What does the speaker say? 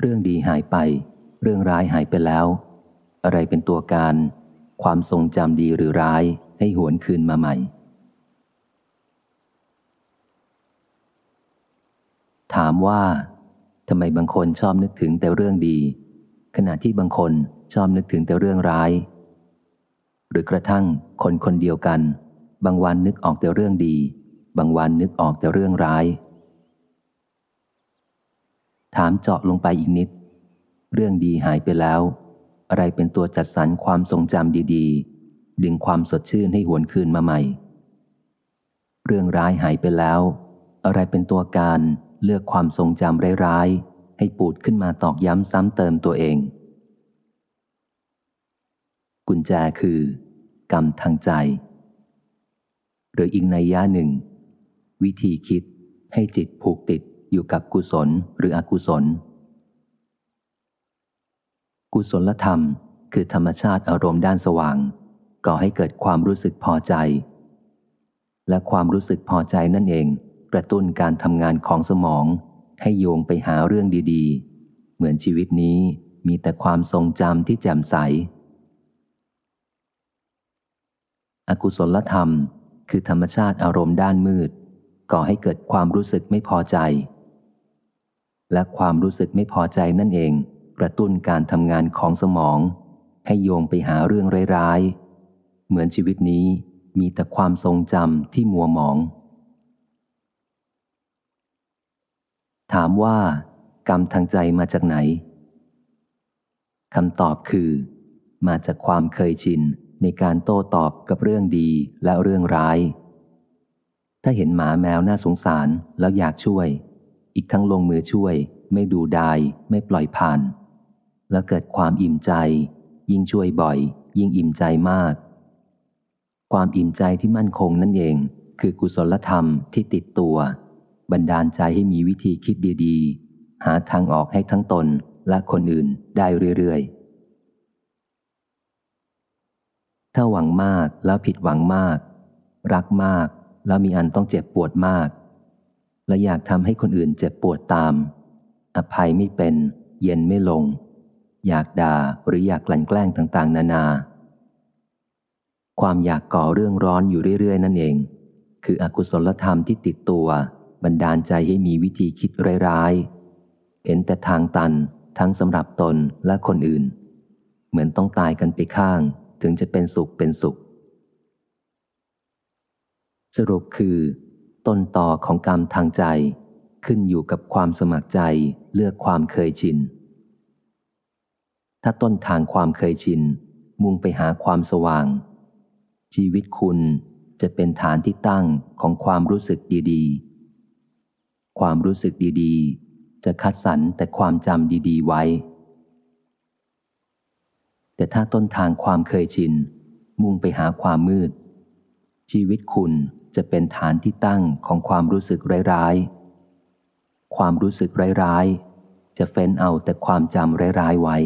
เรื่องดีหายไป เรื่องร้ายหายไปแล้ว อะไรเป็นตัวการ ความทรงจำดีหรือร้ายให้หวนคืนมาใหม่ ถามว่าทำไมบางคนชอบนึกถึงแต่เรื่องดี ขณะที่บางคนชอบนึกถึงแต่เรื่องร้าย หรือกระทั่งคนคนเดียวกัน บางวันนึกออกแต่เรื่องดี บางวันนึกออกแต่เรื่องร้าย ถามเจาะลงไปอีกนิด เรื่องดีหายไปแล้ว อะไรเป็นตัวจัดสรรความทรงจำดีๆ ดึงความสดชื่นให้หวนคืนมาใหม่ เรื่องร้ายหายไปแล้ว อะไรเป็นตัวการเลือกความทรงจำร้ายๆ ให้ปูดขึ้นมาตอกย้ำซ้ำเติมตัวเอง กุญแจคือ กรรมทางใจ หรืออีกในย่าหนึ่ง วิธีคิดให้จิตผูกติด อยู่กับกุศลหรืออกุศล กุศลธรรม คือธรรมชาติอารมณ์ด้านสว่าง ก่อให้เกิดความรู้สึกพอใจ และความรู้สึกพอใจนั่นเอง กระตุ้นการทำงานของสมอง ให้โยงไปหาเรื่องดีๆ เหมือนชีวิตนี้มีแต่ความทรงจำที่แจ่มใส อกุศลธรรม คือธรรมชาติอารมณ์ด้านมืด ก่อให้เกิดความรู้สึกไม่พอใจ และความรู้สึกไม่พอใจนั่นเอง กระตุ้นการทำงานของสมอง ให้โยงไปหาเรื่องร้ายๆ เหมือนชีวิตนี้มีแต่ความทรงจำที่มัวหมอง ถามว่า กรรมทางใจมาจากไหนคำตอบคือ มาจากความเคยชินในการโต้ตอบกับเรื่องดีและเรื่องร้าย ถ้าเห็นหมาแมวน่าสงสารแล้วอยากช่วย อีกทั้งลงมือช่วย ไม่ดูดาย ไม่ปล่อยผ่าน แล้วเกิดความอิ่มใจ ยิ่งช่วยบ่อย ยิ่งอิ่มใจมาก ความอิ่มใจที่มั่นคงนั่นเอง คือกุศลธรรมที่ติดตัว บันดาลใจให้มีวิธีคิดดีๆ หาทางออกให้ทั้งตนและคนอื่นได้เรื่อยๆถ้าหวังมากแล้วผิดหวังมาก รักมากแล้วมีอันต้องเจ็บปวดมาก และอยากทำให้คนอื่นเจ็บปวดตาม อภัยไม่เป็น เย็นไม่ลง อยากด่าหรืออยากกลั่นแกล้งต่างๆ นานา ความอยากก่อเรื่องร้อนอยู่เรื่อย ๆ นั่นเอง คืออกุศลธรรมที่ติดตัว บันดาลใจให้มีวิธีคิดร้ายๆ เห็นแต่ทางตันทั้งสำหรับตนและคนอื่น เหมือนต้องตายกันไปข้าง ถึงจะเป็นสุขเป็นสุข สรุปคือ ต้นต่อของกรรมทางใจ ขึ้นอยู่กับความสมัครใจเลือกความเคยชิน ถ้าต้นทางความเคยชิน มุ่งไปหาความสว่าง ชีวิตคุณจะเป็นฐานที่ตั้งของความรู้สึกดีๆ ความรู้สึกดีๆ จะคัดสรรแต่ความจำดีๆไว้ แต่ถ้าต้นทางความเคยชิน มุ่งไปหาความมืด ชีวิตคุณจะเป็นฐานที่ตั้งของความรู้สึกร้ายๆ ความรู้สึกร้ายๆ จะเฟ้นเอาแต่ความจำร้ายๆไว้